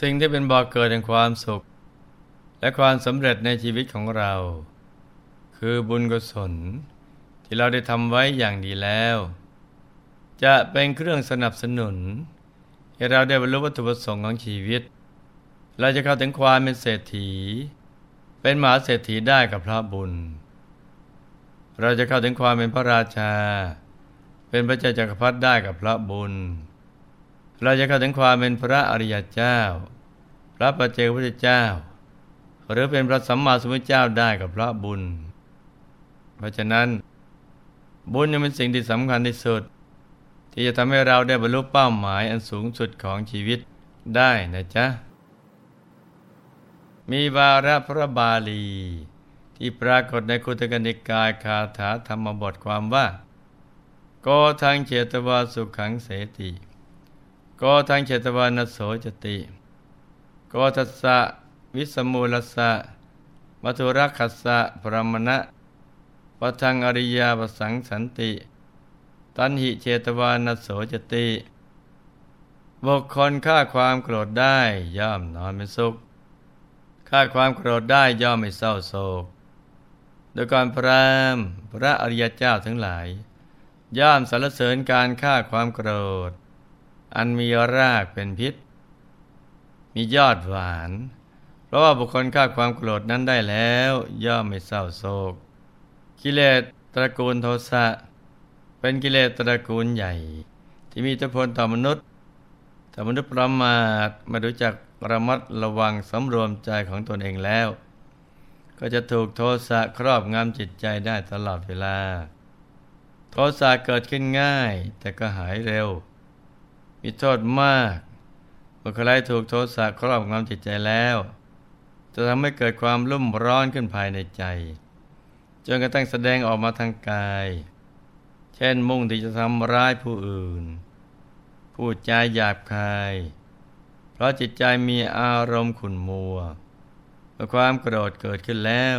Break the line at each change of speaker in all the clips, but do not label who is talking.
สิ่งที่เป็นบ่อกเกิดแห่งความสุข และความสำเร็จในชีวิตของเรา คือบุญกุศลที่เราได้ทำไว้อย่างดีแล้ว จะเป็นเครื่องสนับสนุน ให้เราได้บรรลุวัตถุประสงค์ของชีวิต เราจะเข้าถึงความเป็นเศรษฐี เป็นมหาเศรษฐีได้กับพระบุญ เราจะเข้าถึงความเป็นพระราชา เป็นพระเจ้าจักรพรรดิได้กับพระบุญ เราจะเข้าถึงความเป็นพระอริยเจ้า พระปัจเจกพุทธเจ้า หรือเป็นพระสัมมาสัมพุทธเจ้าได้กับพระบุญ เพราะฉะนั้น บุญยังเป็นสิ่งที่สำคัญที่สุด ที่จะทำให้เราได้บรรลุเป้าหมายอันสูงสุดของชีวิตได้นะจ๊ะ มีวาระพระบาลี ที่ปรากฏในคุตกนิกายคาถาธรรมบทความว่า โกทังเจตวาสุขังเสติ โกทังเจตวานโสจติ โกทัสสะวิสมูลสะมัทุรักขสะพรมณะปทังอริยาปสังสันติ ตันหิเจตวานโสจติบุคคลฆ่าความโกรธได้ย่อมนอนเป็นสุขฆ่าความโกรธได้ย่อมไม่เศร้าโศก โดยการพรามพระอริยเจ้าทั้งหลาย ย่อมสรรเสริญการฆ่าความโกรธ อันมีรากเป็นพิษ มียอดหวาน เพราะว่าบุคคลฆ่าความโกรธนั้นได้แล้ว ย่อมไม่เศร้าโศก กิเลสตระกูลโทสะเป็นกิเลสตระกูลใหญ่ ที่มีอิทธิพลต่อมนุษย์แต่มนุษย์ประมาทไม่รู้จักระมัดระวังสำรวมใจของตนเองแล้ว ก็จะถูกโทสะครอบงำจิตใจได้ตลอดเวลา โทสะเกิดขึ้นง่ายแต่ก็หายเร็ว มีโทษมากเมื่อใครถูกโทสะครอบงำจิตใจแล้ว จะทำให้เกิดความรุ่มร้อนขึ้นภายในใจ จนกระทั่งแสดงออกมาทางกาย เช่นมุ่งที่จะทำร้ายผู้อื่น พูดจาหยาบคาย เพราะจิตใจมีอารมณ์ขุ่นมัวเมื่อความโกรธเกิดขึ้นแล้ว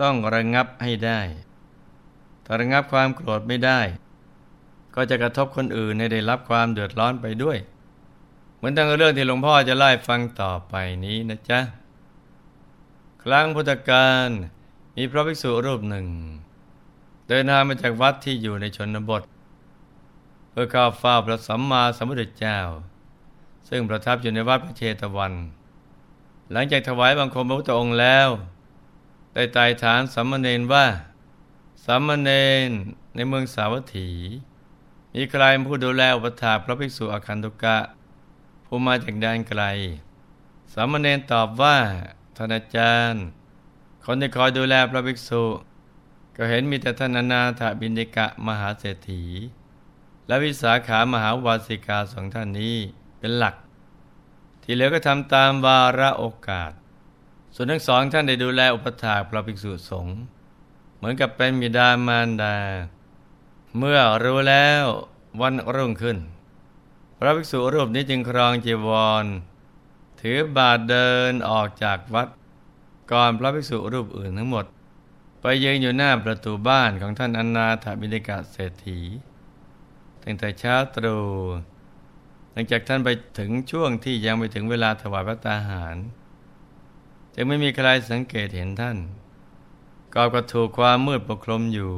ต้องระงับให้ได้ ถ้าระงับความโกรธไม่ได้ ก็จะกระทบคนอื่นให้ได้รับความเดือดร้อนไปด้วย เหมือนตั้งเรื่องที่หลวงพ่อจะไล่ฟังต่อไปนี้นะจ๊ะ ครั้งพุทธกาลมีพระภิกษุรูปหนึ่ง เดินทางมาจากวัดที่อยู่ในชนบท เพื่อเข้าเฝ้าพระสัมมาสัมพุทธเจ้า ซึ่งประทับอยู่ในวัดพระเชตวัน หลังจากถวายบังคมพระพุทธองค์แล้ว ได้ไต่ถามสัมมเนนว่าสัมมเนนในเมืองสาวัตถี มีใครผู้ดูแลอุปถาพระภิกษุอคันตุกะ ผู้มาจากแดนไกลสัมเนนตอบว่าท่านอาจารย์ คนที่คอยดูแลพระภิกษุ ก็เห็นมีแต่ท่านนาถบินิกะมหาเศรษฐี และวิสาขามหาวาสิกาสองท่านนี้เป็นหลัก ที่เหลือก็ทำตามวาระโอกาส ส่วนทั้งสองท่านได้ดูแลอุปถาพระภิกษุสงฆ์เหมือนกับเป็นบิดามารดา เมื่อรู้แล้ววันรุ่งขึ้น พระภิกษุรูปนี้จึงครองจีวร ถือบาทเดินออกจากวัด ก่อนพระภิกษุรูปอื่นทั้งหมด ไปยืนอยู่หน้าประตูบ้านของท่านอนาถบิณกะเศรษฐี ตั้งแต่เช้าตรู่หลังจากท่านไปถึงช่วงที่ยังไม่ถึงเวลาถวายพระตาหาร จึงไม่มีใครสังเกตเห็นท่านก็ก็ถูกความมืดปกคลุมอยู่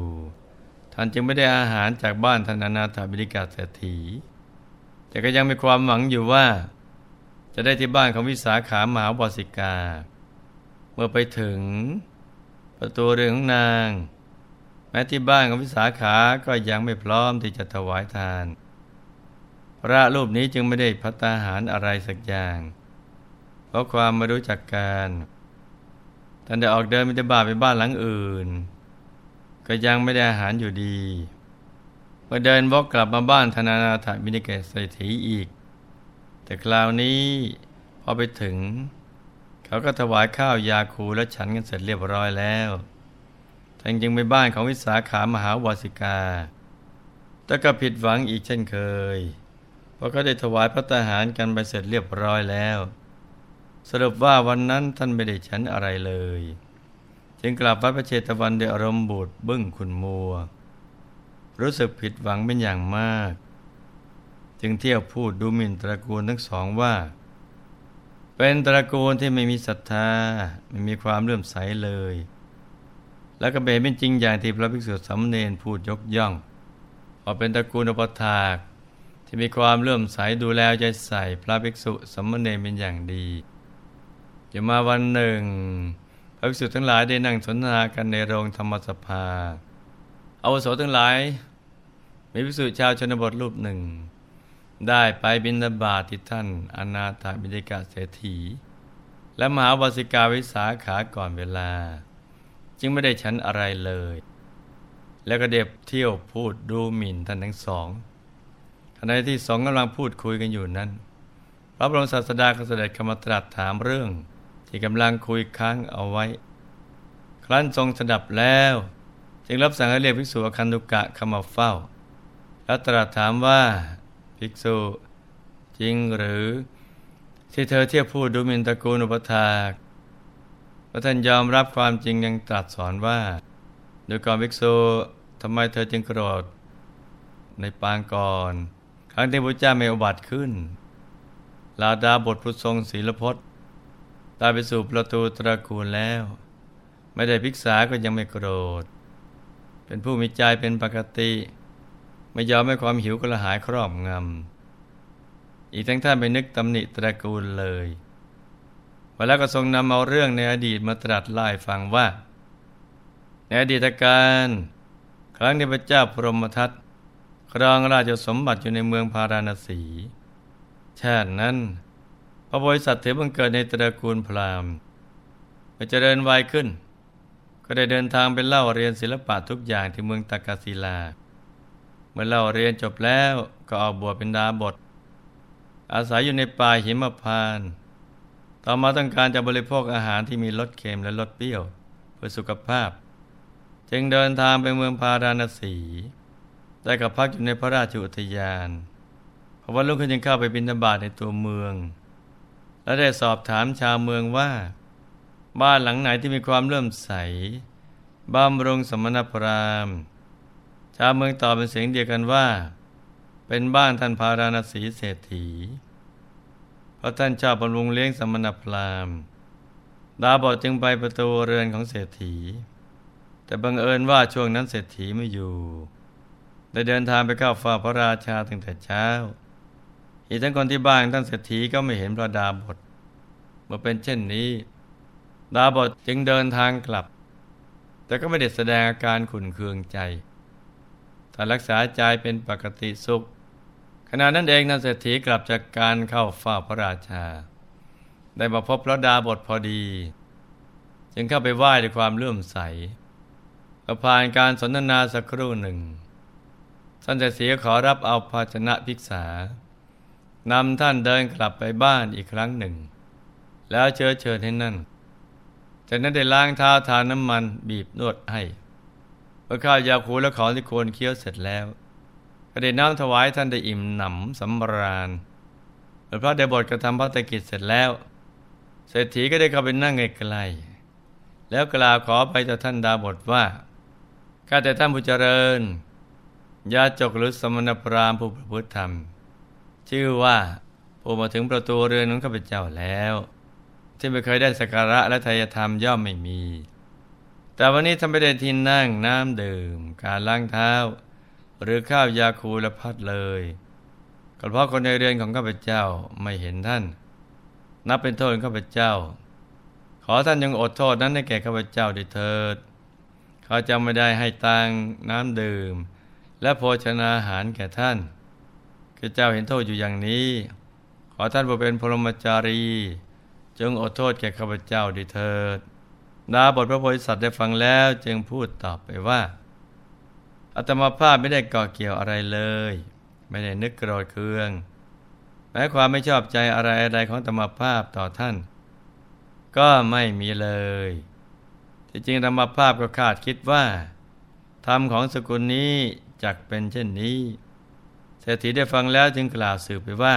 ท่านจึงไม่ได้อาหารจากบ้านท่านอนาถบิณฑิกาเศรษฐี แต่ก็ยังมีความหวังอยู่ว่า จะได้ที่บ้านของวิสาขามหาบสิกา เมื่อไปถึงประตูเรือนของนาง แม้ที่บ้านของวิสาขาก็ยังไม่พร้อมที่จะถวายทาน พระรูปนี้จึงไม่ได้พัตาหารอะไรสักอย่าง เพราะความไม่รู้จักการท่านได้ออกเดินมิตรบาไปบ้านหลังอื่น ก็ยังไม่ได้อาหารอยู่ดีเมื่อเดินวกกลับมาบ้านธนานาถมินิเกศเศรษฐีอีก แต่คราวนี้พอไปถึง เขาก็ถวายข้าวยาคูและฉันกันเสร็จเรียบร้อยแล้วท่านจึงไปบ้านของวิสาขามหาวาสิกา แต่ก็ผิดหวังอีกเช่นเคย เพราะเขาได้ถวายพระทหารกันไปเสร็จเรียบร้อยแล้ว สรุปว่าวันนั้นท่านไม่ได้ฉันอะไรเลย จึงกลับวัดพระเชตวันด้วยอารมณ์บูดบึ้งขุนมัว รู้สึกผิดหวังเป็นอย่างมาก จึงเที่ยวพูดดูหมิ่นตระกูลทั้งสองว่า เป็นตระกูลที่ไม่มีศรัทธา ไม่มีความเลื่อมใสเลย แล้วก็เป็นจริงอย่างที่พระภิกษุสามเณรพูดยกย่องว่าเป็นตระกูลอุปถากที่มีความเลื่อมใสดูแลใจใส่พระภิกษุสามเณรเป็นอย่างดีอยู่มาวันหนึ่ง พระภิกษุทั้งหลายได้นั่งสนทนากันในโรงธรรมสภาอาวุโสทั้งหลาย มีภิกษุชาวชนบทรูปหนึ่ง ได้ไปบินบาตที่ท่าน อนาถบิณฑิกาเศรษฐี และมหาวสิกาวิสาขาก่อนเวลา จึงไม่ได้ฉันอะไรเลย แล้วก็เด็บเที่ยวพูดดูหมิ่นท่านทั้งสองขณะที่สองกำลังพูดคุยกันอยู่นั้น พระบรมศาสดาก็เสด็จเข้ามาตรัสถามเรื่อง ที่กำลังคุยค้างเอาไว้ ครั้นทรงสดับแล้ว จึงรับสั่งให้เรียกภิกษุอคันตุกะเข้ามาเฝ้า แล้วตรัสถามว่าภิกษุจริงหรือ ที่เธอเทียบพูดดูหมินตระกูลอุปถากพระท่านยอมรับความจริงยังตรัสสอนว่าโดยก่อนภิกษุทำไมเธอจึงโกรธ ในปางก่อน ครั้งที่พระเจ้าไม่อุบัติขึ้นลาดาบทผู้ทรงศีลพจน์ ตายไปสู่ประตูตระกูลแล้ว ไม่ได้พิกษาก็ยังไม่โกรธ เป็นผู้มีใจเป็นปกติ ไม่ยอมให้ความหิวกระหายครอบงำ อีกทั้งท่านไม่นึกตำหนิตระกูลเลยวแล้วก็ทรงนำเอาเรื่องในอดีตมาตรัสไล่ฟังว่า ในอดีตการ ครั้งที่พระเจ้าพรหมทัตครองราชสมบัติอยู่ในเมืองพาราณสีชาตินั้น ระบริษัทถือบังเกิดในตระกูลพราหมณ์เมื่อเจริญวัยขึ้น ก็ได้เดินทางไปเล่าเรียนศิลปะทุกอย่างที่เมืองตากาศิลา เมื่อเล่าเรียนจบแล้วก็ออกบวชเป็นดาบท อาศัยอยู่ในป่าหิมพาน ต่อมาต้องการจะบริโภคอาหารที่มีรสเค็มและรสเปรี้ยว เพื่อสุขภาพ จึงเดินทางไปเมืองพาราณสีได้กับพักอยู่ในพระราชอุทยานพอวันรุ่งขึ้นจึงเข้าไปบิณฑบาตในตัวเมือง และได้สอบถามชาวเมืองว่า บ้านหลังไหนที่มีความเลื่อมใสบำรุงสมณพราหมณ์ ชาวเมืองตอบเป็นเสียงเดียวกันว่า เป็นบ้านท่านพาราณสีเศรษฐี เพราะท่านชอบบำรุงเลี้ยงสมณพราหมณ์ ดาบอดจึงไปประตูเรือนของเศรษฐี แต่บังเอิญว่าช่วงนั้นเศรษฐีไม่อยู่ ได้เดินทางไปเข้าฝ่าพระราชาตั้งแต่เช้า อีกทั้งคนที่บ้านท่านเศรษฐีก็ไม่เห็นพระดาบทเมื่อเป็นเช่นนี้ ดาบทจึงเดินทางกลับ แต่ก็ไม่ได้แสดงอาการขุนเคืองใจถ้ารักษาใจเป็นปกติสุข ขณะนั้นเองนั่นเศรษฐีกลับจากการเข้าเฝ้าพระราชา ได้มาพบพระดาบทพอดี จึงเข้าไปไหว้ด้วยความเลื่อมใสพอผ่านการสนทนาสักครู่หนึ่งท่านเศรษฐีขอรับเอาภาชนะภิกษา นำท่านเดินกลับไปบ้านอีกครั้งหนึ่ง แล้วเชิญเชิญให้นั่นจากนั้นได้ล้างเท้าทาน้ำมันบีบนวดให้เมื่อข้าวยาคูและของที่โคนเคี้ยวเสร็จแล้วก็ได้น้ำถวายท่านได้อิ่มหนำสำราญเมื่อพระได้บทกระทำพระตกิจเสร็จแล้ว เศรษฐีก็ได้เข้าไปนั่งไกลๆแล้วกล่าวขอไปต่อท่านดาบทว่าข้าแต่ท่านผู้เจริญยาจกหรือสมณพราหมณ์ผู้ประพฤติธรรม ชื่อว่าผู้มาถึงประตูเรือนของข้าพเจ้าแล้ว ที่ไม่เคยได้สักการะและทายธรรมย่อมไม่มี แต่วันนี้ทำไม่ได้ทินนั่งน้ำดื่ม การล้างเท้า หรือข้าวยาคูละพัดเลยก็เพราะคนในเรือนของข้าพเจ้าไม่เห็นท่าน นับเป็นโทษข้าพเจ้า ขอท่านยังอดโทษนั้นให้แก่ข้าพเจ้าด้วยเถิดเขาจะไม่ได้ให้ตังน้ำดื่ม และโภชนาอาหารแก่ท่าน คือเจ้าเห็นโทษอยู่อย่างนี้ ขอท่านผู้เป็นพรหมจารี จงอดโทษแก่ข้าพเจ้าดิเถิดดาบทพระโพธิสัตว์ได้ฟังแล้วจึงพูดตอบไปว่าอาตมาภาพไม่ได้ก่อเกี่ยวอะไรเลย ไม่ได้นึกโกรธเคืองแม้ความไม่ชอบใจอะไรอะไรของธรรมภาพต่อท่าน ก็ไม่มีเลย ที่จริงธรรมภาพก็คาดคิดว่าธรรมของสกุลนี้จักเป็นเช่นนี้ ศรษฐีได้ฟังแล้วจึงกล่าวสืบไปว่า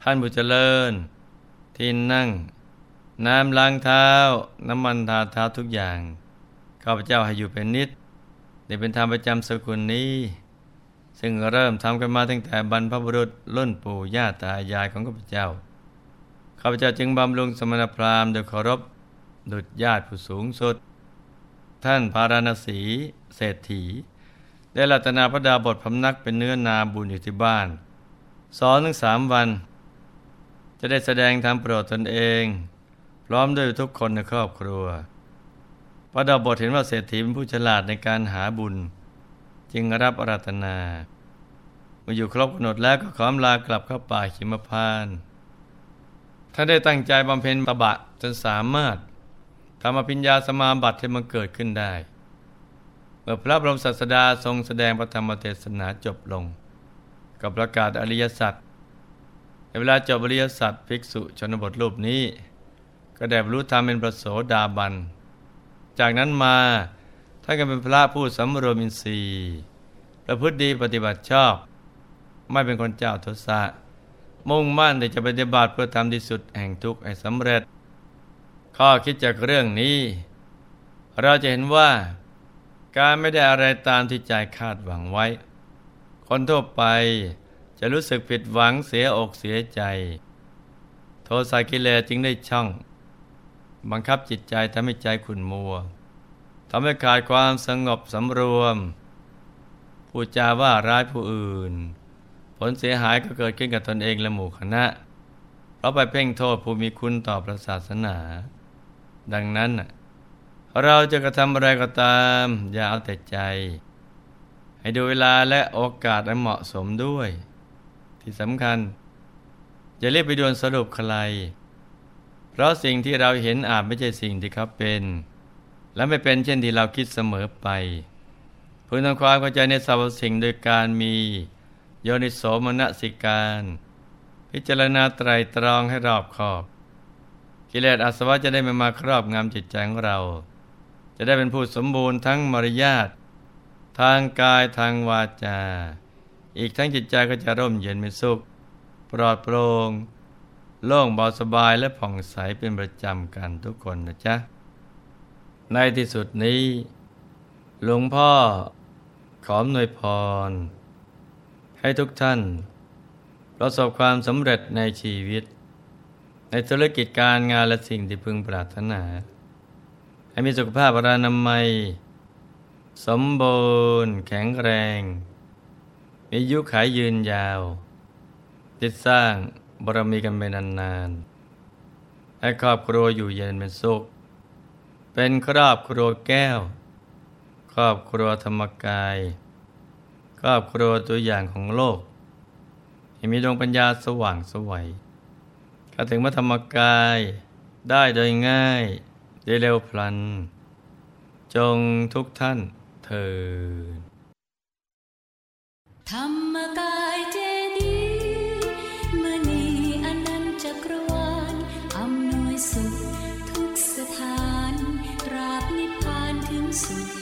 ท่านผู้เจริญ ที่นั่ง น้ำล้างเท้า น้ำมันทาเท้าทุกอย่าง ข้าพเจ้าให้อยู่เป็นนิดนี่เป็นธรรมประจำสกุลนี้ ซึ่งเริ่มทำกันมาตั้งแต่บรรพบุรุษรุ่นปู่ย่าตายายของข้าพเจ้าข้าพเจ้าจึงบำรุงสมณพราหมณ์โดยเคารพดุจญาติผู้สูงสุด ท่านพาราณสีเศรษฐี ได้รัตนาพระดาบทพำนักเป็นเนื้อนาบุญอยู่ที่บ้าน สองถึงสามวัน จะได้แสดงธรรมโปรดตนเอง พร้อมด้วยทุกคนในครอบครัว พระดาบทเห็นว่าเศรษฐีเป็นผู้ฉลาดในการหาบุญ จึงรับอารัตนาเมื่ออยู่ครบกำหนดแล้วก็ขอมลากลับเข้าป่าขิมพานท่านได้ตั้งใจบำเพ็ญปบะจนสามารถทำอภิญญาสมาบัติให้มันเกิดขึ้นได้ เมื่อพระบรมศาสดาทรงแสดงพระธรรมเทศนาจบลง กับประกาศอริยสัจในเวลาจบอริยสัจภิกษุชนบทรูปนี้ ก็ได้บรรลุธรรมเป็นประโสดาบัน จากนั้นมาท่านก็เป็นพระผู้สำรวมอินทรีย์ประพฤติดีปฏิบัติชอบ ไม่เป็นคนเจ้าทศะมุ่งมั่นที่จะปฏิบัติเพื่อทำที่สุดแห่งทุกข์ให้สำเร็จ ข้อคิดจากเรื่องนี้ เราจะเห็นว่า การไม่ได้อะไรตามที่ใจคาดหวังไว้ คนทั่วไปจะรู้สึกผิดหวังเสียอกเสียใจ โทสะกิเลสจึงได้ช่อง บังคับจิตใจทำให้ใจขุ่นมัวทำให้ขาดความสงบสำรวมผู้จาว่าร้ายผู้อื่น ผลเสียหายก็เกิดขึ้นกับตนเองและหมู่คณะ เพราะไปเพ่งโทษผู้มีคุณต่อพระศาสนา ดังนั้น เราจะกระทำอะไรก็ตาม อย่าเอาแต่ใจ ให้ดูเวลาและโอกาสให้เหมาะสมด้วย ที่สำคัญ อย่าเรียบไปด่วนสรุปใคร เพราะสิ่งที่เราเห็นอาจไม่ใช่สิ่งที่เขาเป็น และไม่เป็นเช่นที่เราคิดเสมอไปพึงทำความเข้าใจในสรรพสิ่งโดยการมีโยนิโสมนสิการ พิจารณาไตรตรองให้รอบคอบ กิเลสอาสวะจะได้ไม่มาครอบงำจิตใจของเรา จะได้เป็นผู้สมบูรณ์ทั้งมารยาททางกายทางวาจา อีกทั้งจิตใจก็จะร่มเย็นเป็นสุข ปลอดโปร่งโล่งเบาสบายและผ่องใสเป็นประจำกันทุกคนนะจ๊ะ ในที่สุดนี้ หลวงพ่อขอมนวยพร ให้ทุกท่าน ประสบความสำเร็จในชีวิต ในธุรกิจการงานและสิ่งที่พึงปรารถนา ให้มีสุขภาพรานามัย สมบูรณ์แข็งแรง มียุขายยืนยาว ติดสร้างบารมีกันไปนานๆ ให้ครอบครัวอยู่เย็นเป็นสุข เป็นครอบครัวแก้ว ครอบครัวธรรมกาย ครอบครัวตัวอย่างของโลกให้มีดวงปัญญาสว่างสวัยเข้าถึงพระธรรมกายได้โดยง่าย ได้เร็วพลัน จงทุกท่านเถิดธรรมกายเจดีมณีอนันจักรวาลอำนวยสุข ทุกสถานตราบนิพพานถึงสุข